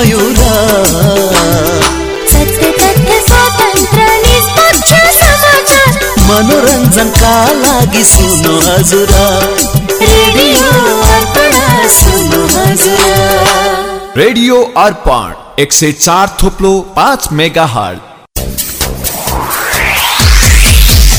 भयो र मनोरञ्जनका लागि सुन्नु हजुर रेडियो अर्पण सुन्नु हजुर रेडियो अर्पण एक सय चार थोप्लो पाँच मेगा हल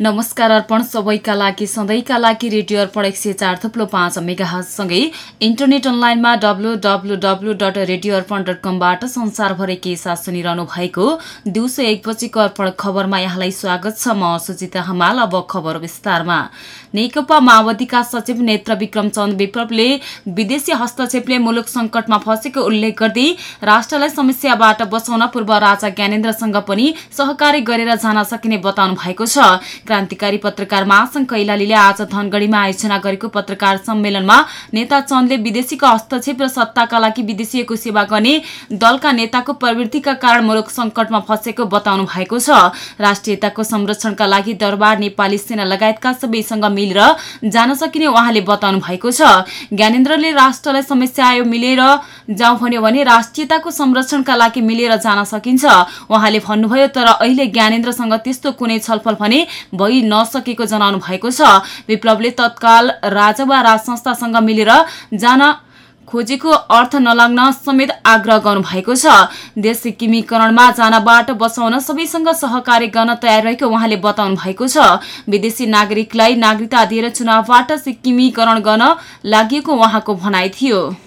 नमस्कार अर्पण सबैका लागि सधैँका लागि रेडियो अर्पण एक सय चार थुप्लो पाँच मेगासँगै इन्टरनेट अनलाइनमा W W W dot radio Arpan dot कमबाट संसारभरि के साथ सुनिरहनु भएको दिउँसो एक बजीको अर्पण खबरमा यहाँलाई स्वागत छ। म सुजिता हमाल अब खबर विस्तारमा। नेकपा माओवादीका सचिव नेत्र विक्रम चन्द विप्लवले विदेशी हस्तक्षेपले मुलुक संकटमा फँसेको उल्लेख गर्दै राष्ट्रलाई समस्याबाट बचाउन पूर्व राजा ज्ञानेन्द्रसँग पनि सहकारी गरेर जान सकिने बताउनु भएको छ। क्रान्तिकारी पत्रकार महासंघ कैलालीले आज धनगढ़ीमा आयोजना गरेको पत्रकार सम्मेलनमा नेता चन्दले विदेशीको हस्तक्षेप र सत्ताका लागि विदेशीको सेवा गर्ने दलका नेताको प्रवृत्तिका कारण मुलुक संकटमा फँसेको बताउनु भएको छ। राष्ट्रियताको संरक्षणका लागि दरबार नेपाली सेना लगायतका सबैसँग मिलेर जान सकिने उहाँले बताउनु भएको छ। ज्ञानेन्द्रले राष्ट्रलाई समस्या आयो मिलेर जाउँ भन्यो भने राष्ट्रियताको संरक्षणका लागि मिलेर जान सकिन्छ। उहाँले भन्नुभयो तर अहिले ज्ञानेन्द्रसँग त्यस्तो कुनै छलफल भने भइ नसकेको जनाउनु भएको छ। विप्लवले तत्काल राजा वा राज संस्थासँग मिलेर जान खोजेको अर्थ नलाग्न समेत आग्रह गर्नु भएको छ। देश सिक्किमीकरणमा जानबाट बचाउन सबैसँग सहकार्य गर्न तयार रहेको उहाँले बताउनु भएको छ। विदेशी नागरिकलाई नागरिकता दिएर चुनावबाट सिक्किमीकरण गर्न लागि उहाँको भनाइ थियो।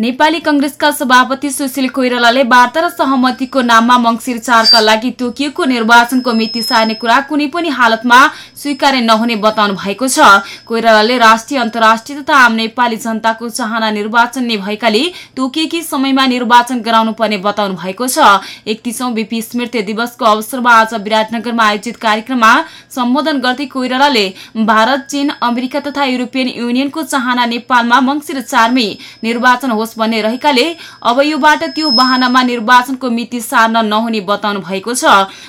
नेपाली कंग्रेसका सभापति सुशील कोइरालाले वार्ता र सहमतिको नाममा मंगिर चारका लागि तोकिएको निर्वाचनको मिति सार्ने कुरा कुनै पनि हालतमा स्वीकार्य नहुने बताउनु भएको छ। कोइरालाले राष्ट्रिय अन्तर्राष्ट्रिय तथा आम नेपाली जनताको चाहना निर्वाचन नै भएकाले तोकिएकी समयमा निर्वाचन गराउनु पर्ने बताउनु भएको छ। एकतिसौं बीपी स्मृति दिवसको अवसरमा आज विराटनगरमा आयोजित कार्यक्रममा सम्बोधन गर्दै कोइरालाले भारत चीन अमेरिका तथा युरोपियन युनियनको चाहना नेपालमा मंगिर चारमै निर्वाचन होस् भन्ने रहेकाले अब योबाट त्यो वाहनामा निर्वाचनको मिति सार्न नहुने बताउनु भएको छ।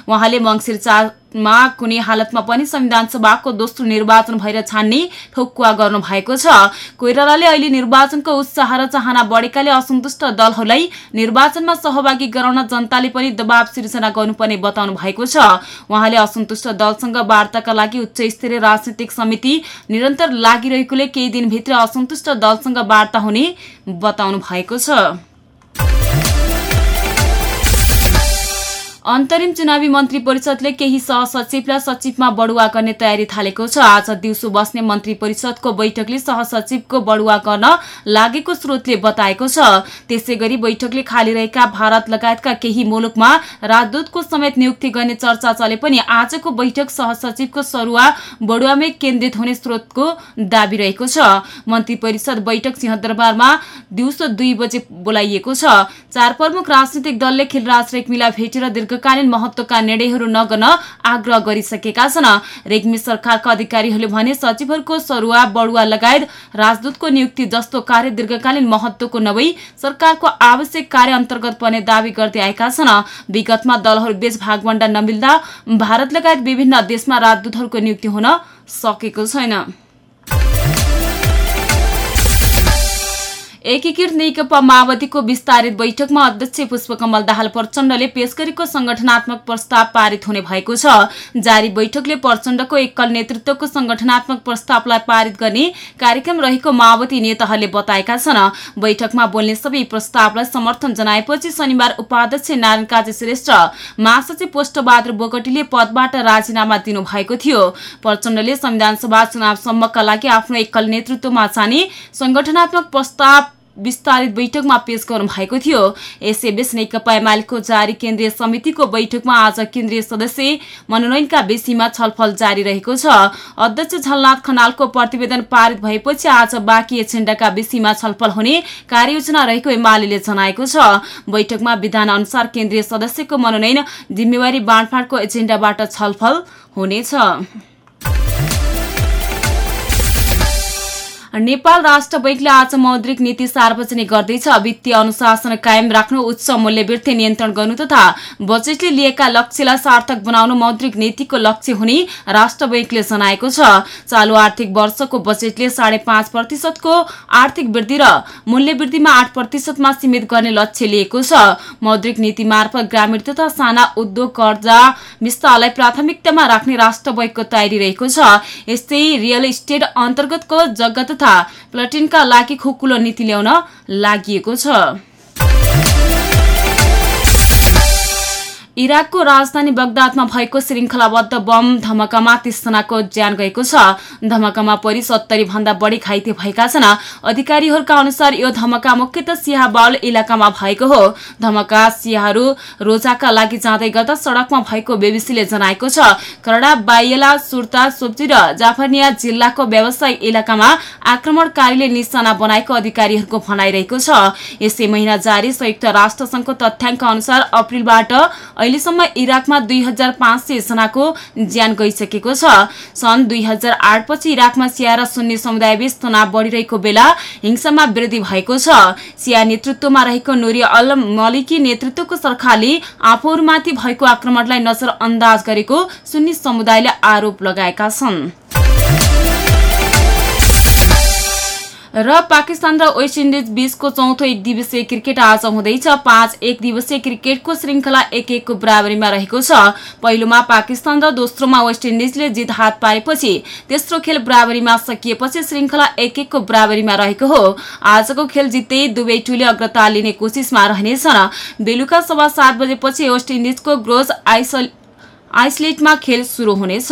उहाँले मङ्सिर चारमा कुनै हालतमा पनि संविधान सभाको दोस्रो निर्वाचन भएर छान्ने ठोकुवा गर्नु भएको छ। कोइरालाले अहिले निर्वाचनको उत्साह र चाहना बढेकाले असन्तुष्ट दलहरूलाई निर्वाचनमा सहभागी गराउन जनताले पनि दबाव सिर्जना गर्नुपर्ने बताउनु भएको छ। उहाँले असन्तुष्ट दलसँग वार्ताका लागि उच्च स्तरीय राजनैतिक समिति निरन्तर लागिरहेकोले केही दिनभित्र असन्तुष्ट दलसँग वार्ता हुने बताउनु भएको छ। अन्तरिम चुनावी मन्त्री परिषदले केही सहसचिव र सचिवमा बढुवा गर्ने तयारी थालेको छ। आज दिउँसो बस्ने मन्त्री परिषदको बैठकले सहसचिवको बढुवा गर्न लागेको स्रोतले बताएको छ। त्यसै गरी बैठकले खाली रहेका भारत लगायतका केही मुलुकमा राजदूतको समेत नियुक्ति गर्ने चर्चा चले पनि आजको बैठक सहसचिवको सरुवा बढुवामै केन्द्रित हुने स्रोतको दावी रहेको छ। मन्त्री परिषद बैठक सिंहदरबारमा दिउँसो दुई बजे बोलाइएको छ। चार प्रमुख राजनैतिक दलले खिलराज रेग्मीलाई भेटेर दीर्घकालीन महत्वका निर्णयहरू नगर्न आग्रह गरिसकेका छन्। रेग्मी सरकारका अधिकारीहरूले भने सचिवहरूको सरुवा बढुवा लगायत राजदूतको नियुक्ति जस्तो कार्य दीर्घकालीन महत्वको नभई सरकारको आवश्यक कार्य अन्तर्गत पर्ने दावी गर्दै आएका छन्। विगतमा दलहरू बीच भागवण्डा नमिल्दा भारत लगायत विभिन्न देशमा राजदूतहरूको नियुक्ति हुन सकेको छैन। एकीकृत नेकपा माओवादीको विस्तारित बैठकमा अध्यक्ष पुष्पकमल दाहाल प्रचण्डले पेश गरेको संगठनात्मक प्रस्ताव पारित हुने भएको छ। जारी बैठकले प्रचण्डको एकल नेतृत्वको संगठनात्मक प्रस्तावलाई पारित गर्ने कार्यक्रम रहेको माओवादी नेताहरूले बताएका छन्। बैठकमा बोल्ने सबै प्रस्तावलाई समर्थन जनाएपछि शनिबार उपाध्यक्ष नारायण काजी श्रेष्ठ महासचिव पोष्टबहादुर बोगटीले पदबाट राजीनामा दिनुभएको थियो। प्रचण्डले संविधान सभा चुनावसम्मका लागि आफ्नो एकल नेतृत्वमा जाने संगठनात्मक प्रस्ताव विस्तारित बैठकमा पेश गर्नु भएको थियो। यसैबीच नेकपा एमालेको जारी केन्द्रीय समितिको बैठकमा आज केन्द्रीय सदस्य मनोनयनका विषयमा छलफल जारी रहेको छ। अध्यक्ष झलनाथ खनालको प्रतिवेदन पारित भएपछि आज बाँकी एजेन्डाका विषयमा छलफल हुने कार्ययोजना रहेको एमाले जनाएको छ। बैठकमा विधान अनुसार केन्द्रीय सदस्यको मनोनयन जिम्मेवारी बाँडफाँडको एजेन्डाबाट छलफल हुनेछ। नेपाल राष्ट्र बैङ्कले आज मौद्रिक नीति सार्वजनिक गर्दैछ। वित्तीय अनुशासन कायम राख्नु उच्च मूल्यवृद्धि नियन्त्रण गर्नु तथा बजेटले लिएका लक्ष्यलाई सार्थक बनाउनु मौद्रिक नीतिको लक्ष्य हुने राष्ट्र बैङ्कले जनाएको छ। चालु आर्थिक वर्षको बजेटले साढे पाँच प्रतिशतको आर्थिक वृद्धि र मूल्य वृद्धिमा आठ प्रतिशतमा सीमित गर्ने लक्ष्य लिएको छ। मौद्रिक नीति मार्फत ग्रामीण तथा साना उद्योग कर्जा विस्तारलाई प्राथमिकतामा राख्ने राष्ट्र बैङ्कको तयारी रहेको छ। यस्तै रियल इस्टेट अन्तर्गतको जग्गा तथा प्लटिनका लागि खुकुलो नीति ल्याउन लागि छ। इराकको राजधानी बगदादमा भएको श्रृङ्खलाबद्ध बम धमाकामा तीसजनाको ज्यान गएको छ। धमाकामा परि सत्तरी भन्दा बढी घाइते भएका छन्। अधिकारीहरूका अनुसार यो धमाका मुख्यत सिहा बाउल इलाकामा भएको हो। धमाका सियाहरू रोजाका लागि जाँदै गर्दा सड़कमा भएको बेबिसीले जनाएको छ। करडा बाइला सुर्ता सोब्जी र जाफरनिया जिल्लाको व्यावसायिक इलाकामा आक्रमणकारीले निशाना बनाएको अधिकारीहरूको भनाइरहेको छ। यसै महिना जारी संयुक्त राष्ट्र संघको तथ्याङ्क अनुसार अप्रिलबाट अहिलेसम्म इराकमा दुई हजार पाँच सय ज्यान गइसकेको छ। सन् दुई हजार आठ पछि इराकमा सिया र सुन्नी समुदायबीच तनाव बढ़िरहेको बेला हिंसामा वृद्धि भएको छ। सिया नेतृत्वमा रहेको नूरी अल मलिकी नेतृत्वको सरकारले आफूहरूमाथि भएको आक्रमणलाई नजरअन्दाज गरेको सुन्नी समुदायले आरोप लगाएका छन्। र पाकिस्तान र वेस्ट इन्डिज बीचको चौथो एक दिवसीय क्रिकेट आज हुँदैछ पाँच एक दिवसीय क्रिकेटको श्रृङ्खला एक एकको बराबरीमा रहेको छ। पहिलोमा पाकिस्तान र दोस्रोमा वेस्ट इन्डिजले जित हात पारेपछि तेस्रो खेल बराबरीमा सकिएपछि श्रृङ्खला एक एकको बराबरीमा रहेको हो। आजको खेल जित्दै दुवै टोली अग्रता लिने कोसिसमा रहनेछन्। बेलुका सभा सात बजेपछि वेस्ट इन्डिजको ग्रोज आइसल आइसलेटमा खेल सुरु हुनेछ।